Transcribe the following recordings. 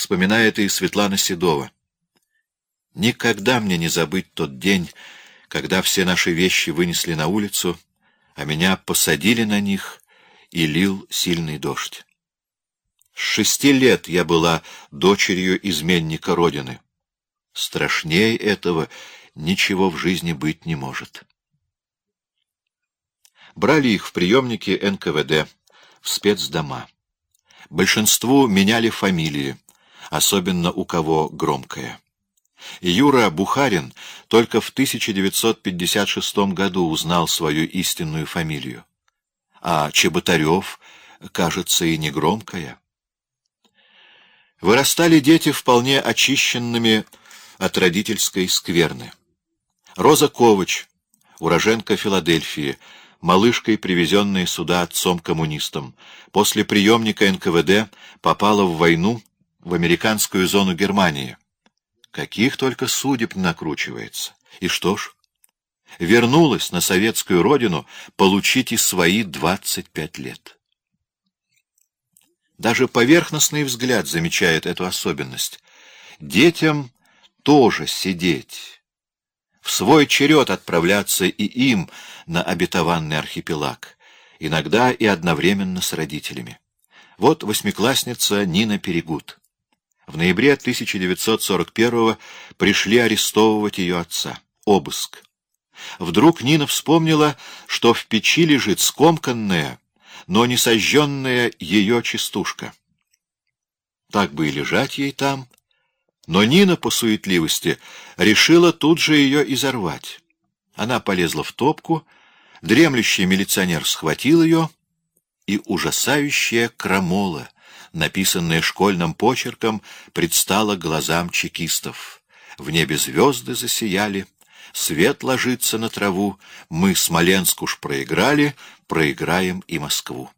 Вспоминает и Светлана Седова. Никогда мне не забыть тот день, когда все наши вещи вынесли на улицу, а меня посадили на них, и лил сильный дождь. С шести лет я была дочерью изменника Родины. Страшнее этого ничего в жизни быть не может. Брали их в приемники НКВД, в спецдома. Большинству меняли фамилии, особенно у кого громкая. Юра Бухарин только в 1956 году узнал свою истинную фамилию. А Чеботарев, кажется, и не громкая. Вырастали дети вполне очищенными от родительской скверны. Роза Ковач, уроженка Филадельфии, малышкой, привезенная сюда отцом-коммунистом, после приемника НКВД попала в войну в американскую зону Германии. Каких только судеб накручивается. И что ж, вернулась на советскую родину получить и свои 25 лет. Даже поверхностный взгляд замечает эту особенность. Детям тоже сидеть, в свой черед отправляться и им на обетованный архипелаг, иногда и одновременно с родителями. Вот восьмиклассница Нина Перегуд. В ноябре 1941 пришли арестовывать ее отца. Обыск. Вдруг Нина вспомнила, что в печи лежит скомканная, но не сожженная ее частушка. Так бы и лежать ей там, но Нина по суетливости решила тут же ее изорвать. Она полезла в топку, дремлющий милиционер схватил ее, и ужасающая крамола, написанная школьным почерком, предстала глазам чекистов. В небе звезды засияли, свет ложится на траву, мы Смоленск уж проиграли, проиграем и Москву.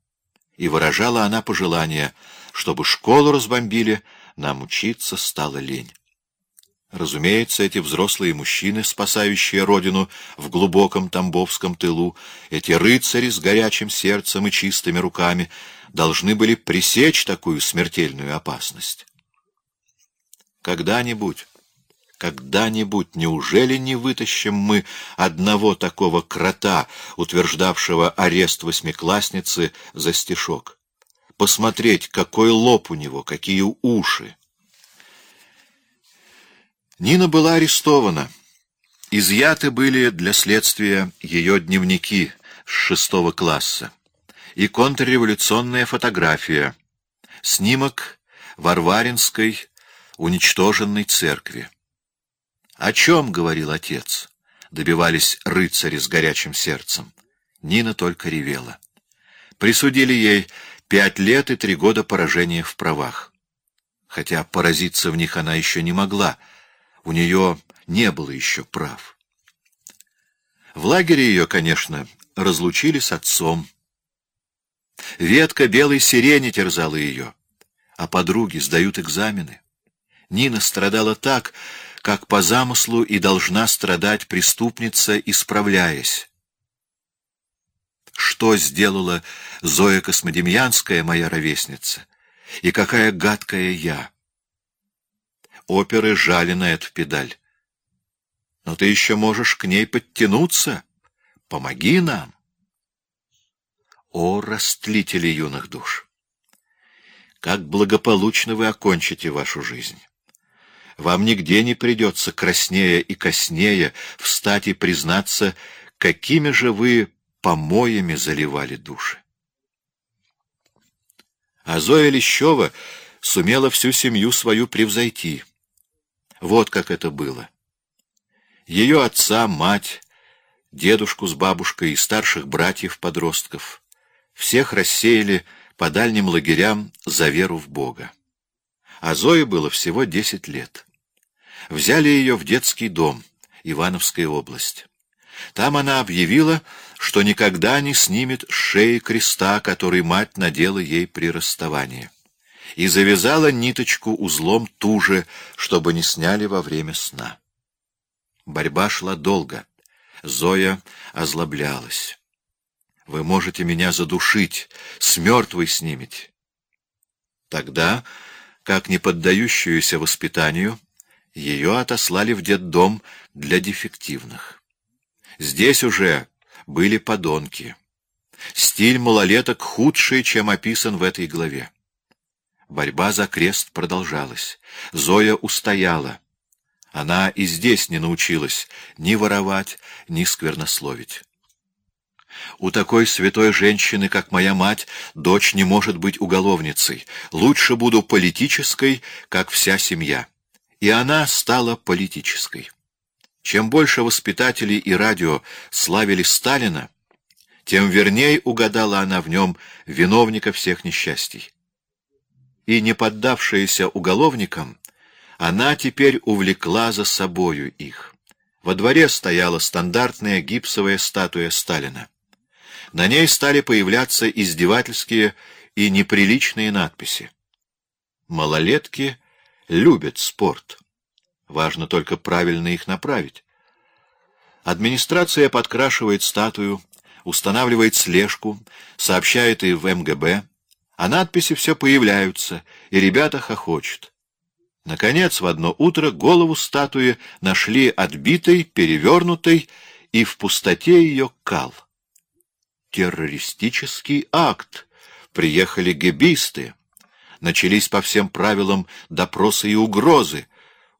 И выражала она пожелание, чтобы школу разбомбили, нам учиться стало лень. Разумеется, эти взрослые мужчины, спасающие родину в глубоком тамбовском тылу, эти рыцари с горячим сердцем и чистыми руками, должны были пресечь такую смертельную опасность. Когда-нибудь, когда-нибудь, неужели не вытащим мы одного такого крота, утверждавшего арест восьмиклассницы за стишок? посмотреть, какой лоб у него, какие уши. Нина была арестована. Изъяты были для следствия ее дневники с шестого класса и контрреволюционная фотография, снимок Варваринской уничтоженной церкви. «О чем?» — говорил отец. Добивались рыцари с горячим сердцем. Нина только ревела. Присудили ей Пять лет и три года поражения в правах. Хотя поразиться в них она еще не могла. У нее не было еще прав. В лагере ее, конечно, разлучили с отцом. Ветка белой сирени терзала ее, а подруги сдают экзамены. Нина страдала так, как по замыслу и должна страдать преступница, исправляясь. Что сделала Зоя Космодемьянская, моя ровесница, и какая гадкая я. Оперы жали на эту педаль. Но ты еще можешь к ней подтянуться. Помоги нам. О, растлители юных душ! Как благополучно вы окончите вашу жизнь! Вам нигде не придется краснее и коснее встать и признаться, какими же вы помоями заливали души. А Зоя Лещева сумела всю семью свою превзойти. Вот как это было. Ее отца, мать, дедушку с бабушкой и старших братьев-подростков всех рассеяли по дальним лагерям за веру в Бога. А Зое было всего десять лет. Взяли ее в детский дом, Ивановская область. Там она объявила, что никогда не снимет с шеи креста, который мать надела ей при расставании, и завязала ниточку узлом туже, чтобы не сняли во время сна. Борьба шла долго. Зоя озлоблялась. «Вы можете меня задушить, с мертвой снимете». Тогда как не поддающуюся воспитанию, ее отослали в детдом для дефективных. Здесь уже были подонки. Стиль малолеток худший, чем описан в этой главе. Борьба за крест продолжалась. Зоя устояла. Она и здесь не научилась ни воровать, ни сквернословить. У такой святой женщины, как моя мать, дочь не может быть уголовницей. Лучше буду политической, как вся семья. И она стала политической. Чем больше воспитателей и радио славили Сталина, тем верней угадала она в нем виновника всех несчастий. И не поддавшаяся уголовникам, она теперь увлекла за собою их. Во дворе стояла стандартная гипсовая статуя Сталина. На ней стали появляться издевательские и неприличные надписи. Малолетки любят спорт. Важно только правильно их направить. Администрация подкрашивает статую, устанавливает слежку, сообщает и в МГБ, а надписи все появляются, и ребята хохочут. Наконец, в одно утро голову статуи нашли отбитой, перевернутой, и в пустоте ее кал. Террористический акт. Приехали гебисты. Начались по всем правилам допросы и угрозы.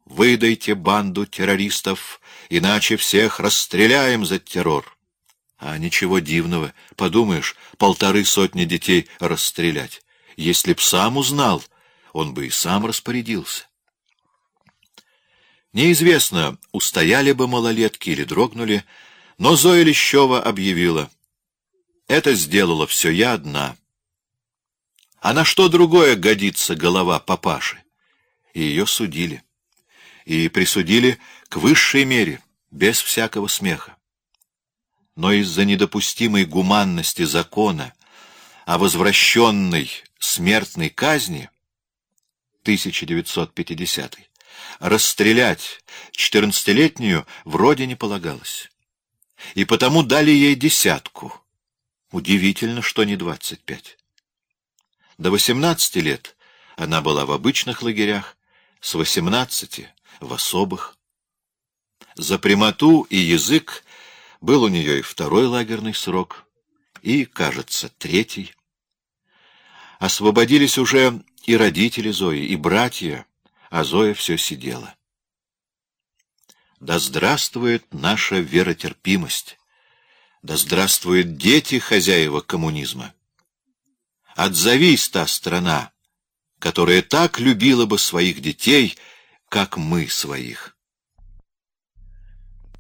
Выдайте банду террористов, иначе всех расстреляем за террор. А ничего дивного, подумаешь, полторы сотни детей расстрелять. Если б сам узнал, он бы и сам распорядился. Неизвестно, устояли бы малолетки или дрогнули, но Зоя Лещева объявила. Это сделала все я одна. А на что другое годится голова папаши? И ее судили. И присудили к высшей мере, без всякого смеха но из-за недопустимой гуманности закона о возвращенной смертной казни 1950 расстрелять четырнадцатилетнюю вроде не полагалось. И потому дали ей десятку. Удивительно, что не двадцать пять. До восемнадцати лет она была в обычных лагерях, с восемнадцати — в особых. За прямоту и язык был у нее и второй лагерный срок, и, кажется, третий. Освободились уже и родители Зои, и братья, а Зоя все сидела. Да здравствует наша веротерпимость! Да здравствуют дети хозяева коммунизма! Отзовись та страна, которая так любила бы своих детей, как мы своих.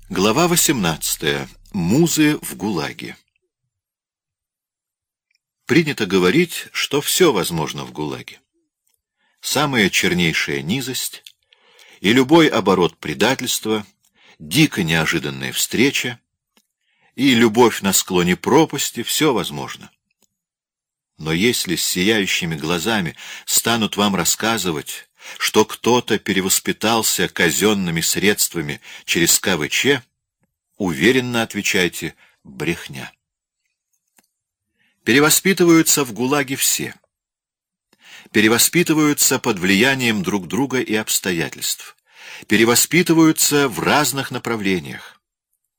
Глава 18. Музы в ГУЛАГе. Принято говорить, что все возможно в ГУЛАГе. Самая чернейшая низость и любой оборот предательства, дико неожиданная встреча и любовь на склоне пропасти — все возможно. Но если с сияющими глазами станут вам рассказывать, что кто-то перевоспитался казенными средствами через КВЧ, уверенно отвечайте «брехня». Перевоспитываются в ГУЛАГе все. Перевоспитываются под влиянием друг друга и обстоятельств. Перевоспитываются в разных направлениях.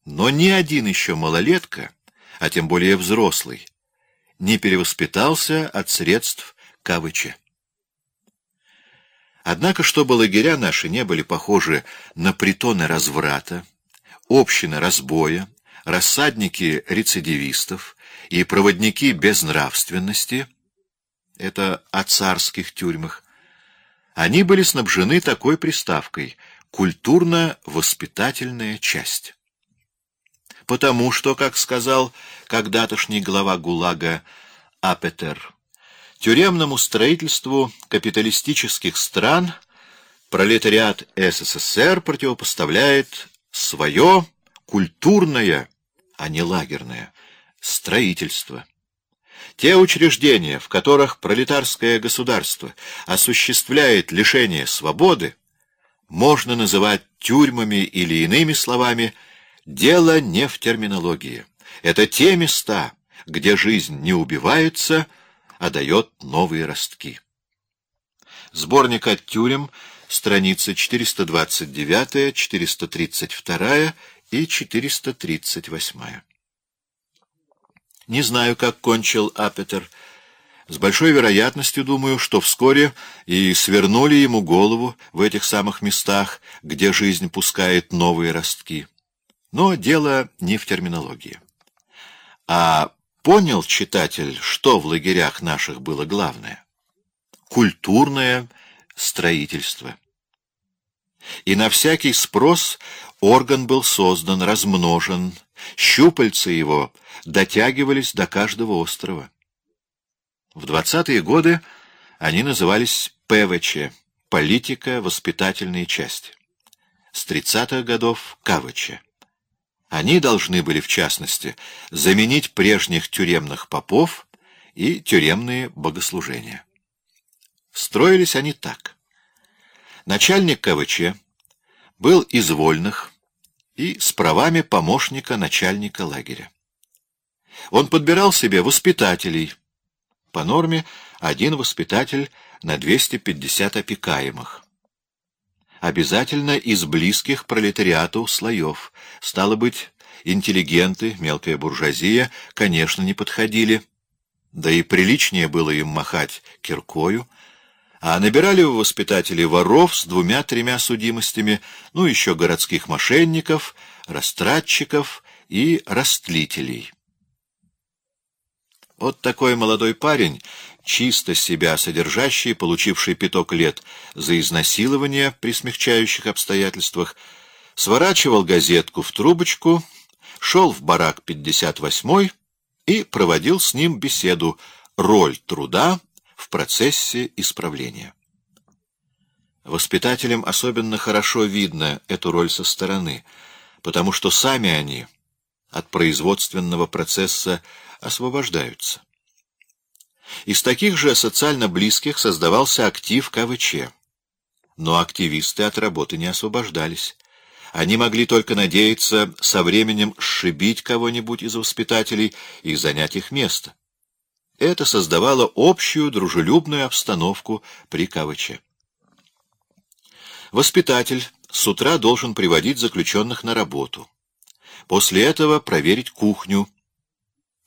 Но ни один еще малолетка, а тем более взрослый, не перевоспитался от средств КВЧ. Однако, чтобы лагеря наши не были похожи на притоны разврата, общины разбоя, рассадники рецидивистов и проводники безнравственности, это о царских тюрьмах, они были снабжены такой приставкой «культурно-воспитательная часть». Потому что, как сказал когда-тошний глава ГУЛАГа Апетер, Тюремному строительству капиталистических стран пролетариат СССР противопоставляет свое культурное, а не лагерное, строительство. Те учреждения, в которых пролетарское государство осуществляет лишение свободы, можно называть тюрьмами или иными словами, дело не в терминологии. Это те места, где жизнь не убивается, а дает новые ростки. Сборник от тюрем, страницы 429, 432 и 438. Не знаю, как кончил Апетер. С большой вероятностью думаю, что вскоре и свернули ему голову в этих самых местах, где жизнь пускает новые ростки. Но дело не в терминологии. А понял читатель, что в лагерях наших было главное? Культурное строительство. И на всякий спрос орган был создан, размножен, щупальца его дотягивались до каждого острова. В двадцатые годы они назывались ПВЧ — политика воспитательной части. С тридцатых годов — КВЧ. Они должны были, в частности, заменить прежних тюремных попов и тюремные богослужения. Строились они так. Начальник КВЧ был из вольных и с правами помощника начальника лагеря. Он подбирал себе воспитателей. По норме один воспитатель на 250 опекаемых. Обязательно из близких пролетариату слоев. Стало быть, интеллигенты, мелкая буржуазия, конечно, не подходили. Да и приличнее было им махать киркою, а набирали в воспитателей воров с двумя-тремя судимостями, ну, еще городских мошенников, растратчиков и растлителей. Вот такой молодой парень, чисто себя содержащий, получивший пяток лет за изнасилование при смягчающих обстоятельствах, сворачивал газетку в трубочку, шел в барак 58 и проводил с ним беседу «Роль труда в процессе исправления. Воспитателям особенно хорошо видно эту роль со стороны, потому что сами они от производственного процесса освобождаются. Из таких же социально близких создавался актив КВЧ. Но активисты от работы не освобождались. Они могли только надеяться со временем сшибить кого-нибудь из воспитателей и занять их место. Это создавало общую дружелюбную обстановку при КВЧ. Воспитатель с утра должен приводить заключенных на работу. После этого проверить кухню,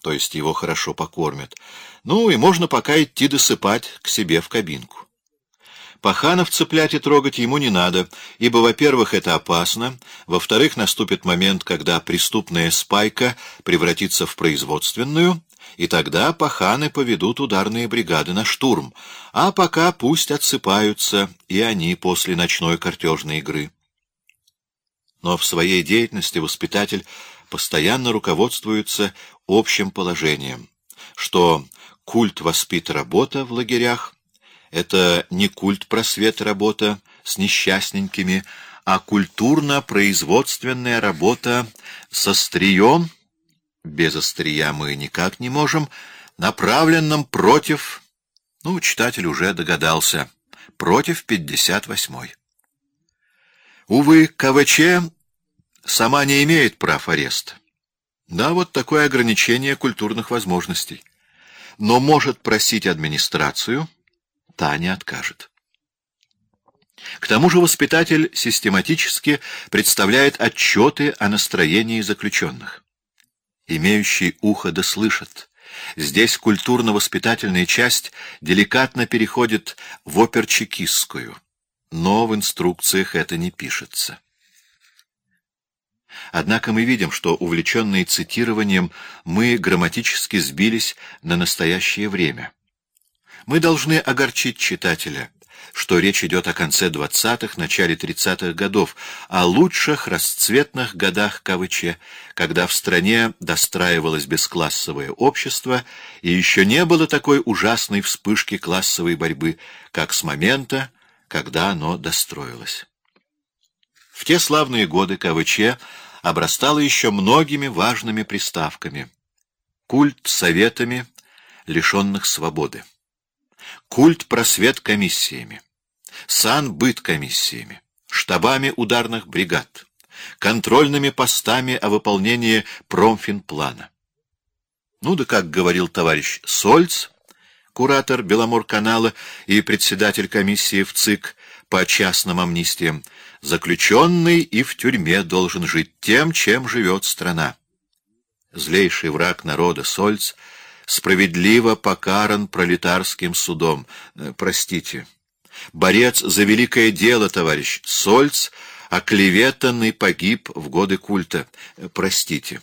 то есть его хорошо покормят. Ну и можно пока идти досыпать к себе в кабинку. Паханов цеплять и трогать ему не надо, ибо, во-первых, это опасно, во-вторых, наступит момент, когда преступная спайка превратится в производственную, и тогда паханы поведут ударные бригады на штурм, а пока пусть отсыпаются и они после ночной картежной игры. Но в своей деятельности воспитатель постоянно руководствуется общим положением, что культ воспит-работа в лагерях — это не культ просвет-работа с несчастненькими, а культурно-производственная работа со стрием — без острия мы никак не можем, направленном против, ну, читатель уже догадался, против 58-й. Увы, КВЧ сама не имеет прав ареста. Да, вот такое ограничение культурных возможностей. Но может просить администрацию, та не откажет. К тому же воспитатель систематически представляет отчеты о настроении заключенных имеющий ухо да слышит. Здесь культурно-воспитательная часть деликатно переходит в оперчекистскую, но в инструкциях это не пишется. Однако мы видим, что, увлеченные цитированием, мы грамматически сбились на настоящее время. Мы должны огорчить читателя, что речь идет о конце 20-х, начале 30-х годов, о лучших расцветных годах КВЧ, когда в стране достраивалось бесклассовое общество, и еще не было такой ужасной вспышки классовой борьбы, как с момента, когда оно достроилось. В те славные годы КВЧ обрастало еще многими важными приставками. Культ советами, лишенных свободы культ просвет комиссиями, сан быт комиссиями, штабами ударных бригад, контрольными постами о выполнении промфинплана. Ну да, как говорил товарищ Сольц, куратор Беломор-канала и председатель комиссии в ЦИК по частным амнистиям, заключенный и в тюрьме должен жить тем, чем живет страна. Злейший враг народа Сольц справедливо покаран пролетарским судом. Э, простите. Борец за великое дело, товарищ Сольц, оклеветанный погиб в годы культа. Э, простите.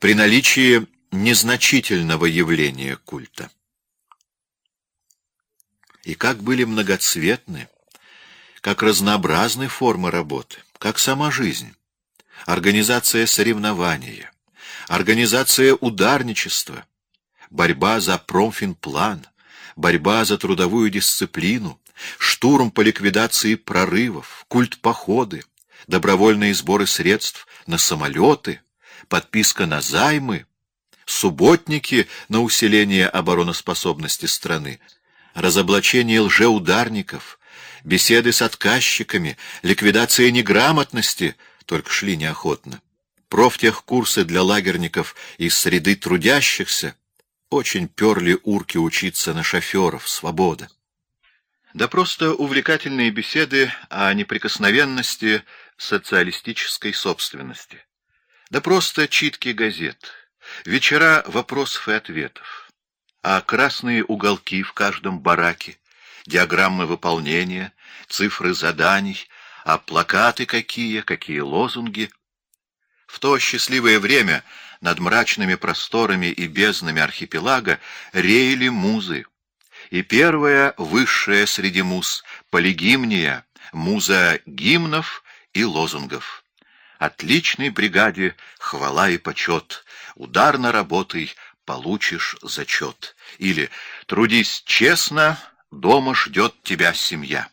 При наличии незначительного явления культа. И как были многоцветны, как разнообразны формы работы, как сама жизнь, организация соревнования, организация ударничества, борьба за промфинплан, борьба за трудовую дисциплину, штурм по ликвидации прорывов, культ походы, добровольные сборы средств на самолеты, подписка на займы, субботники на усиление обороноспособности страны, разоблачение лжеударников, беседы с отказчиками, ликвидация неграмотности, только шли неохотно. Профтехкурсы для лагерников из среды трудящихся. Очень перли урки учиться на шоферов, свобода. Да просто увлекательные беседы о неприкосновенности социалистической собственности. Да просто читки газет, вечера вопросов и ответов а красные уголки в каждом бараке, диаграммы выполнения, цифры заданий, а плакаты какие, какие лозунги. В то счастливое время над мрачными просторами и безднами архипелага реяли музы. И первая, высшая среди муз, полигимния, муза гимнов и лозунгов. Отличной бригаде хвала и почет, ударно работай, получишь зачет. Или «Трудись честно, дома ждет тебя семья».